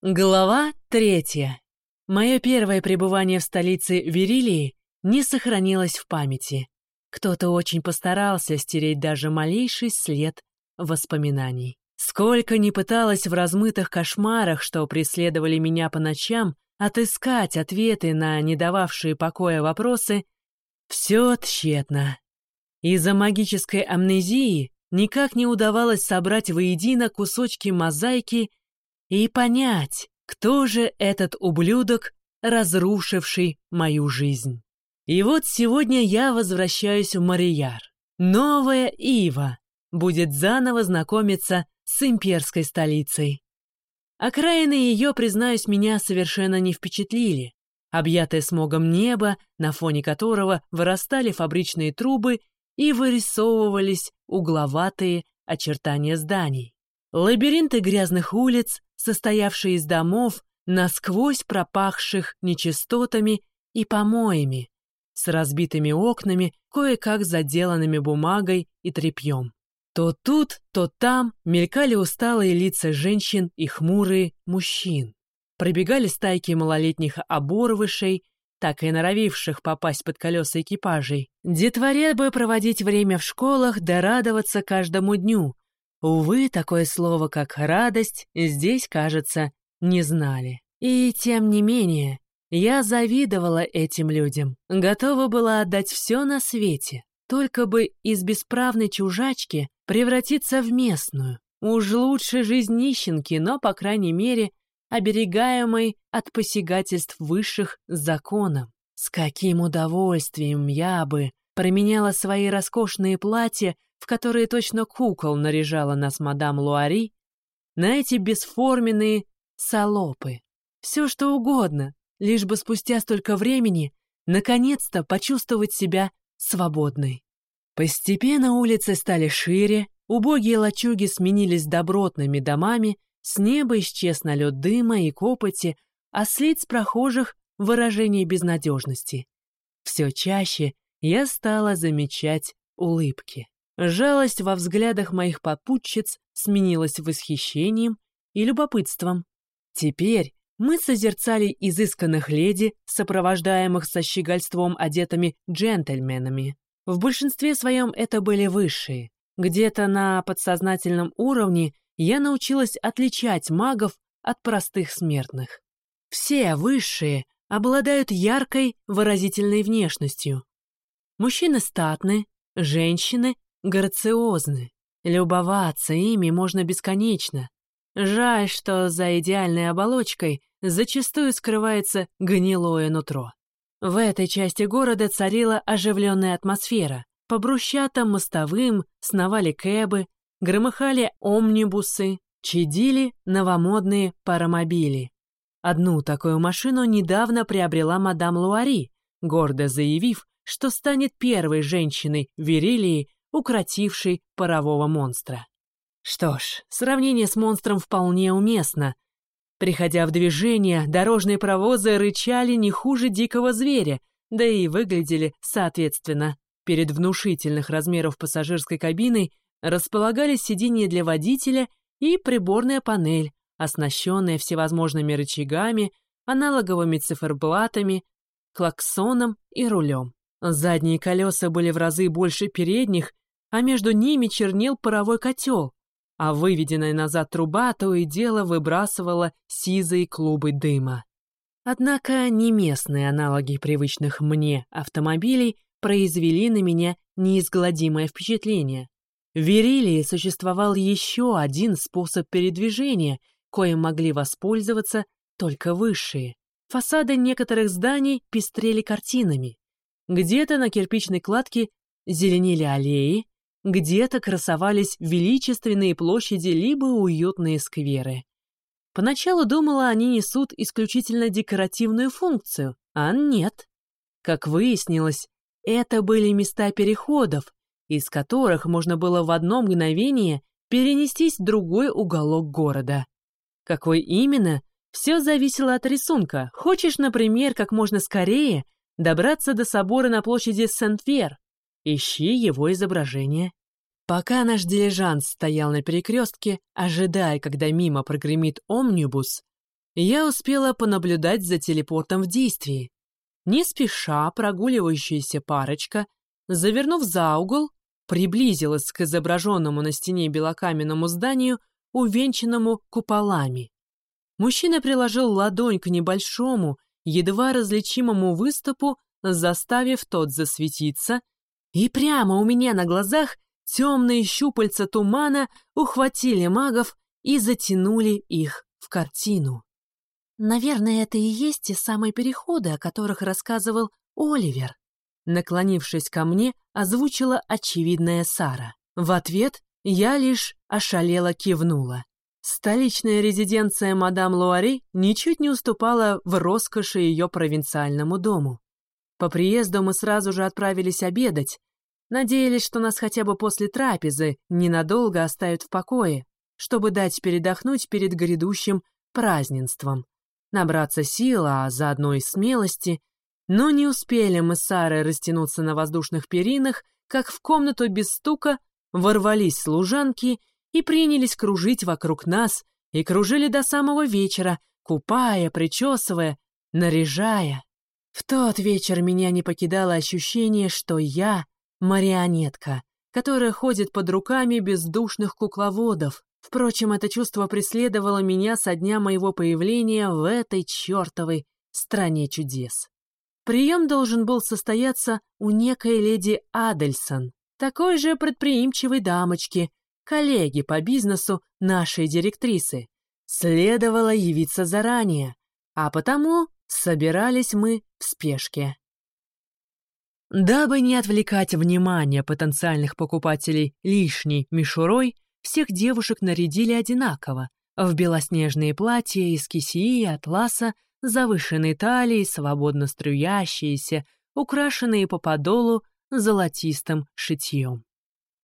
Глава третья. Мое первое пребывание в столице Верилии не сохранилось в памяти. Кто-то очень постарался стереть даже малейший след воспоминаний. Сколько ни пыталась в размытых кошмарах, что преследовали меня по ночам, отыскать ответы на не дававшие покоя вопросы, все тщетно. Из-за магической амнезии никак не удавалось собрать воедино кусочки мозаики и понять, кто же этот ублюдок, разрушивший мою жизнь. И вот сегодня я возвращаюсь в Марияр. Новая Ива будет заново знакомиться с имперской столицей. Окраины ее, признаюсь, меня совершенно не впечатлили. Объятое смогом небо, на фоне которого вырастали фабричные трубы и вырисовывались угловатые очертания зданий. Лабиринты грязных улиц, состоявшие из домов, насквозь пропахших нечистотами и помоями, с разбитыми окнами, кое-как заделанными бумагой и тряпьем. То тут, то там мелькали усталые лица женщин и хмурые мужчин. Пробегали стайки малолетних оборвышей, так и норовивших попасть под колеса экипажей. Детворе бы проводить время в школах да радоваться каждому дню, Увы, такое слово, как «радость», здесь, кажется, не знали. И тем не менее, я завидовала этим людям, готова была отдать все на свете, только бы из бесправной чужачки превратиться в местную. Уж лучше жизнь нищенки, но, по крайней мере, оберегаемой от посягательств высших законом. С каким удовольствием я бы променяла свои роскошные платья в которые точно кукол наряжала нас мадам Луари, на эти бесформенные салопы. Все что угодно, лишь бы спустя столько времени наконец-то почувствовать себя свободной. Постепенно улицы стали шире, убогие лачуги сменились добротными домами, с неба исчез налет дыма и копоти, а с лиц прохожих выражение безнадежности. Все чаще я стала замечать улыбки. Жалость во взглядах моих попутчиц сменилась восхищением и любопытством. Теперь мы созерцали изысканных леди, сопровождаемых со щегольством одетыми джентльменами. В большинстве своем это были высшие. Где-то на подсознательном уровне я научилась отличать магов от простых смертных. Все высшие обладают яркой, выразительной внешностью. Мужчины статны, женщины грациозны. Любоваться ими можно бесконечно. Жаль, что за идеальной оболочкой зачастую скрывается гнилое нутро. В этой части города царила оживленная атмосфера. По брусчатым мостовым сновали кэбы, громыхали омнибусы, чадили новомодные паромобили. Одну такую машину недавно приобрела мадам Луари, гордо заявив, что станет первой женщиной в Верилии, укротивший парового монстра. Что ж, сравнение с монстром вполне уместно. Приходя в движение, дорожные провозы рычали не хуже дикого зверя, да и выглядели соответственно. Перед внушительных размеров пассажирской кабиной располагались сиденья для водителя и приборная панель, оснащенная всевозможными рычагами, аналоговыми циферблатами, клаксоном и рулем. Задние колеса были в разы больше передних, а между ними чернел паровой котел, а выведенная назад труба то и дело выбрасывала сизые клубы дыма. Однако не местные аналоги привычных мне автомобилей произвели на меня неизгладимое впечатление. В Верилии существовал еще один способ передвижения, коим могли воспользоваться только высшие. Фасады некоторых зданий пестрели картинами. Где-то на кирпичной кладке зеленели аллеи, где-то красовались величественные площади либо уютные скверы. Поначалу думала, они несут исключительно декоративную функцию, а нет. Как выяснилось, это были места переходов, из которых можно было в одно мгновение перенестись в другой уголок города. Какой именно, все зависело от рисунка. Хочешь, например, как можно скорее – добраться до собора на площади Сент-Вер. Ищи его изображение. Пока наш дилижанс стоял на перекрестке, ожидая, когда мимо прогремит омнибус, я успела понаблюдать за телепортом в действии. Не спеша прогуливающаяся парочка, завернув за угол, приблизилась к изображенному на стене белокаменному зданию, увенчанному куполами. Мужчина приложил ладонь к небольшому, едва различимому выступу, заставив тот засветиться, и прямо у меня на глазах темные щупальца тумана ухватили магов и затянули их в картину. Наверное, это и есть те самые переходы, о которых рассказывал Оливер. Наклонившись ко мне, озвучила очевидная Сара. В ответ я лишь ошалела кивнула. Столичная резиденция мадам Луари ничуть не уступала в роскоши ее провинциальному дому. По приезду мы сразу же отправились обедать, надеялись, что нас хотя бы после трапезы ненадолго оставят в покое, чтобы дать передохнуть перед грядущим празднеством, набраться сил, а заодно и смелости, но не успели мы с Сарой растянуться на воздушных перинах, как в комнату без стука ворвались служанки и принялись кружить вокруг нас, и кружили до самого вечера, купая, причесывая, наряжая. В тот вечер меня не покидало ощущение, что я — марионетка, которая ходит под руками бездушных кукловодов. Впрочем, это чувство преследовало меня со дня моего появления в этой чертовой стране чудес. Прием должен был состояться у некой леди Адельсон, такой же предприимчивой дамочки, коллеги по бизнесу нашей директрисы. Следовало явиться заранее, а потому собирались мы в спешке. Дабы не отвлекать внимание потенциальных покупателей лишней мишурой, всех девушек нарядили одинаково, в белоснежные платья из кисии и атласа, завышенной талии, свободно струящиеся, украшенные по подолу золотистым шитьем.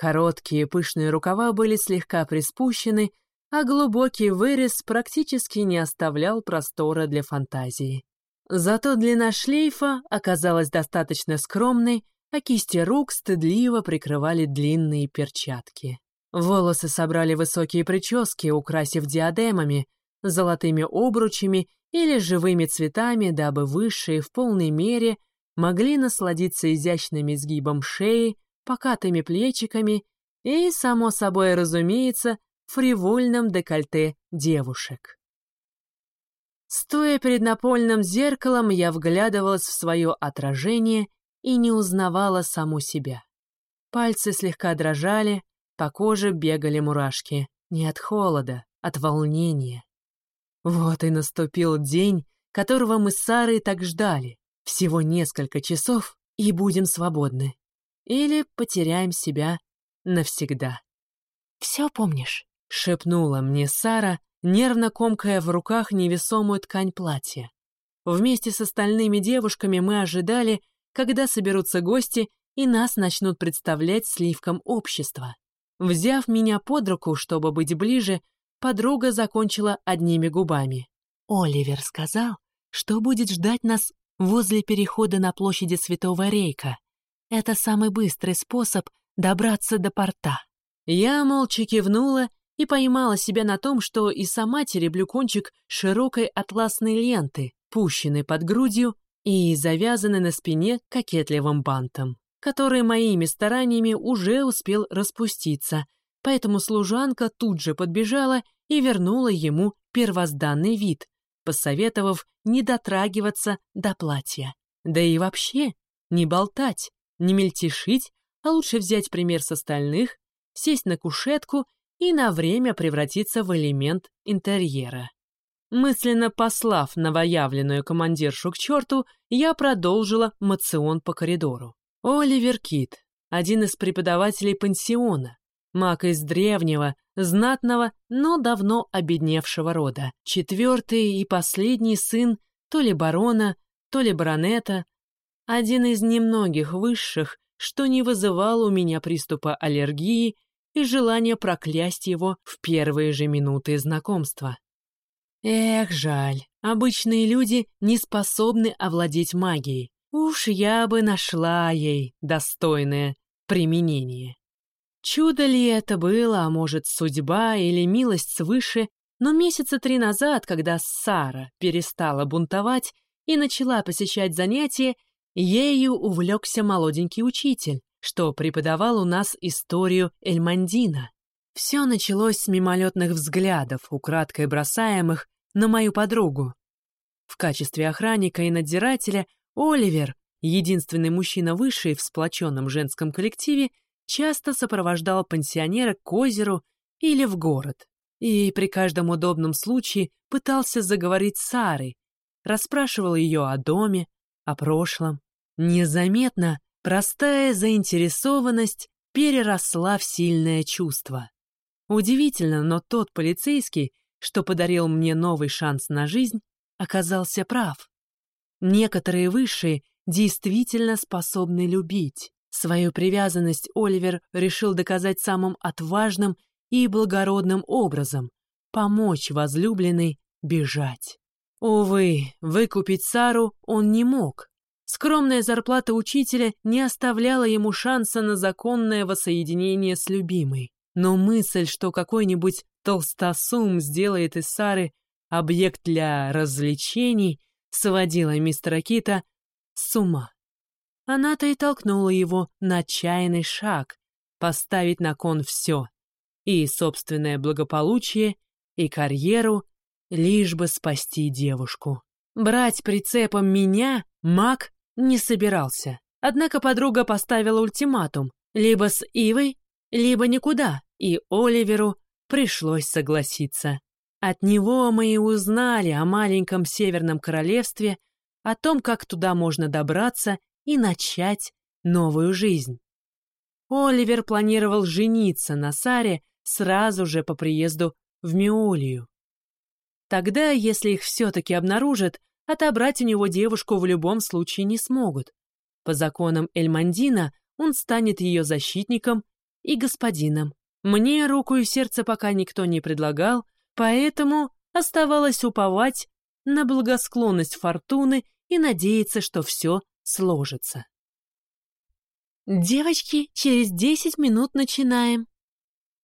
Короткие пышные рукава были слегка приспущены, а глубокий вырез практически не оставлял простора для фантазии. Зато длина шлейфа оказалась достаточно скромной, а кисти рук стыдливо прикрывали длинные перчатки. Волосы собрали высокие прически, украсив диадемами, золотыми обручами или живыми цветами, дабы высшие в полной мере могли насладиться изящным изгибом шеи, покатыми плечиками и, само собой разумеется, фривольным декольте девушек. Стоя перед напольным зеркалом, я вглядывалась в свое отражение и не узнавала саму себя. Пальцы слегка дрожали, по коже бегали мурашки. Не от холода, от волнения. Вот и наступил день, которого мы с Сарой так ждали. Всего несколько часов, и будем свободны. Или потеряем себя навсегда. «Все помнишь?» — шепнула мне Сара, нервно комкая в руках невесомую ткань платья. Вместе с остальными девушками мы ожидали, когда соберутся гости и нас начнут представлять сливкам общества. Взяв меня под руку, чтобы быть ближе, подруга закончила одними губами. Оливер сказал, что будет ждать нас возле перехода на площади Святого Рейка. Это самый быстрый способ добраться до порта. Я молча кивнула и поймала себя на том, что и сама тереблю кончик широкой атласной ленты, пущенной под грудью и завязанной на спине кокетливым бантом, который моими стараниями уже успел распуститься, поэтому служанка тут же подбежала и вернула ему первозданный вид, посоветовав не дотрагиваться до платья. Да и вообще, не болтать, не мельтешить, а лучше взять пример с остальных, сесть на кушетку и на время превратиться в элемент интерьера. Мысленно послав новоявленную командиршу к черту, я продолжила мацион по коридору. Оливер Кит, один из преподавателей пансиона, маг из древнего, знатного, но давно обедневшего рода, четвертый и последний сын то ли барона, то ли баронета, один из немногих высших, что не вызывал у меня приступа аллергии и желание проклясть его в первые же минуты знакомства. Эх, жаль, обычные люди не способны овладеть магией. Уж я бы нашла ей достойное применение. Чудо ли это было, а может, судьба или милость свыше, Но месяца три назад, когда Сара перестала бунтовать и начала посещать занятия, ею увлекся молоденький учитель, что преподавал у нас историю Эльмандина. Все началось с мимолетных взглядов, украдкой бросаемых на мою подругу. В качестве охранника и надзирателя Оливер, единственный мужчина высший в сплоченном женском коллективе, часто сопровождал пансионера к озеру или в город и при каждом удобном случае пытался заговорить с Сарой, расспрашивал ее о доме, о прошлом. Незаметно простая заинтересованность переросла в сильное чувство. Удивительно, но тот полицейский, что подарил мне новый шанс на жизнь, оказался прав. Некоторые высшие действительно способны любить. Свою привязанность Оливер решил доказать самым отважным и благородным образом помочь возлюбленной бежать. Увы, выкупить Сару он не мог. Скромная зарплата учителя не оставляла ему шанса на законное воссоединение с любимой. Но мысль, что какой-нибудь толстосум сделает из Сары объект для развлечений, сводила мистера Кита с ума. Она-то и толкнула его на отчаянный шаг, поставить на кон все и собственное благополучие, и карьеру, лишь бы спасти девушку. Брать прицепом меня маг не собирался. Однако подруга поставила ультиматум либо с Ивой, либо никуда, и Оливеру пришлось согласиться. От него мы и узнали о маленьком северном королевстве, о том, как туда можно добраться и начать новую жизнь. Оливер планировал жениться на Саре сразу же по приезду в Миолию. Тогда, если их все-таки обнаружат, отобрать у него девушку в любом случае не смогут. По законам Эльмандина он станет ее защитником и господином. Мне руку и сердце пока никто не предлагал, поэтому оставалось уповать на благосклонность фортуны и надеяться, что все сложится. «Девочки, через десять минут начинаем»,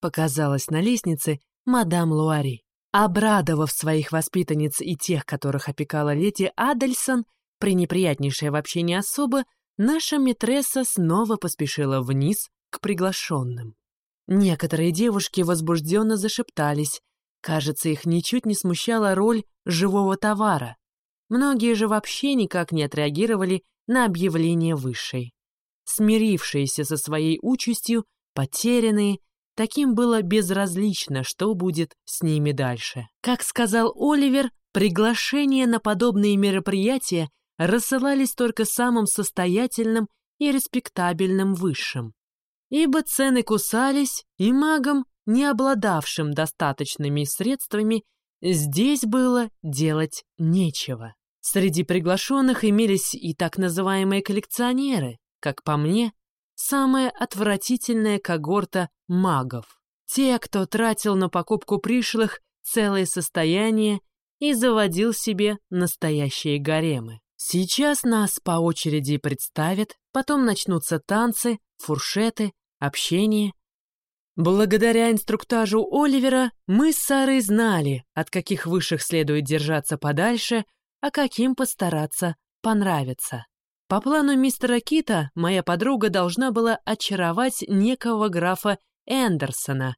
показалась на лестнице мадам Луари. Обрадовав своих воспитанниц и тех, которых опекала леди Адельсон, пренеприятнейшая в общении особа, наша митресса снова поспешила вниз к приглашенным. Некоторые девушки возбужденно зашептались. Кажется, их ничуть не смущала роль живого товара. Многие же вообще никак не отреагировали на объявление высшей. Смирившиеся со своей участью, потерянные, Таким было безразлично, что будет с ними дальше. Как сказал Оливер, приглашения на подобные мероприятия рассылались только самым состоятельным и респектабельным высшим. Ибо цены кусались, и магам, не обладавшим достаточными средствами, здесь было делать нечего. Среди приглашенных имелись и так называемые коллекционеры, как по мне, самая отвратительная когорта магов. Те, кто тратил на покупку пришлых целое состояние и заводил себе настоящие гаремы. Сейчас нас по очереди представят, потом начнутся танцы, фуршеты, общение. Благодаря инструктажу Оливера мы с Сарой знали, от каких высших следует держаться подальше, а каким постараться понравиться. По плану мистера Кита, моя подруга должна была очаровать некого графа Эндерсона,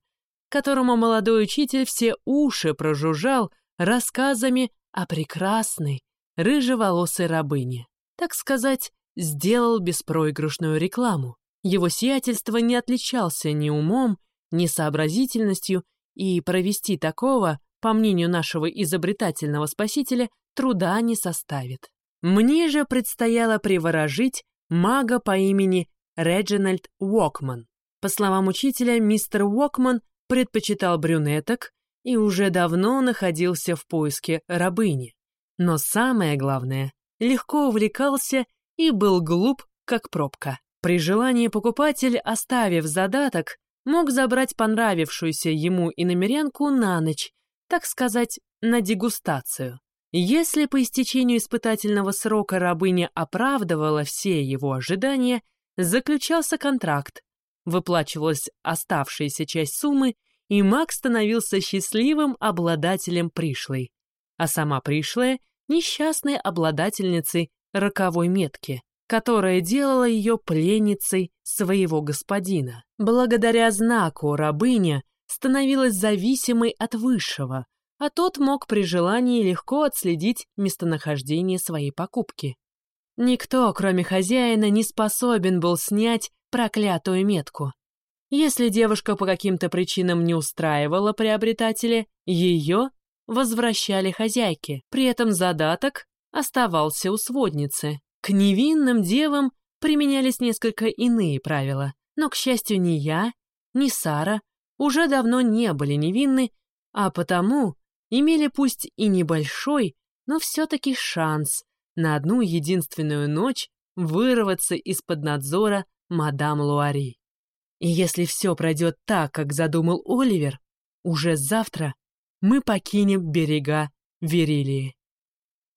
которому молодой учитель все уши прожужжал рассказами о прекрасной, рыжеволосой рабыне. Так сказать, сделал беспроигрышную рекламу. Его сиятельство не отличался ни умом, ни сообразительностью, и провести такого, по мнению нашего изобретательного спасителя, труда не составит. Мне же предстояло приворожить мага по имени Реджинальд Уокман. По словам учителя, мистер Уокман предпочитал брюнеток и уже давно находился в поиске рабыни. Но самое главное, легко увлекался и был глуп, как пробка. При желании покупатель, оставив задаток, мог забрать понравившуюся ему иномерянку на ночь, так сказать, на дегустацию. Если по истечению испытательного срока рабыня оправдывала все его ожидания, заключался контракт, выплачивалась оставшаяся часть суммы, и маг становился счастливым обладателем пришлой, а сама пришлая — несчастной обладательницей роковой метки, которая делала ее пленницей своего господина. Благодаря знаку рабыня становилась зависимой от высшего, а тот мог при желании легко отследить местонахождение своей покупки. Никто, кроме хозяина, не способен был снять проклятую метку. Если девушка по каким-то причинам не устраивала приобретателя, ее возвращали хозяйке, при этом задаток оставался у сводницы. К невинным девам применялись несколько иные правила, но, к счастью, ни я, ни Сара уже давно не были невинны, а потому имели пусть и небольшой, но все-таки шанс на одну единственную ночь вырваться из-под надзора мадам Луари. И если все пройдет так, как задумал Оливер, уже завтра мы покинем берега Верилии.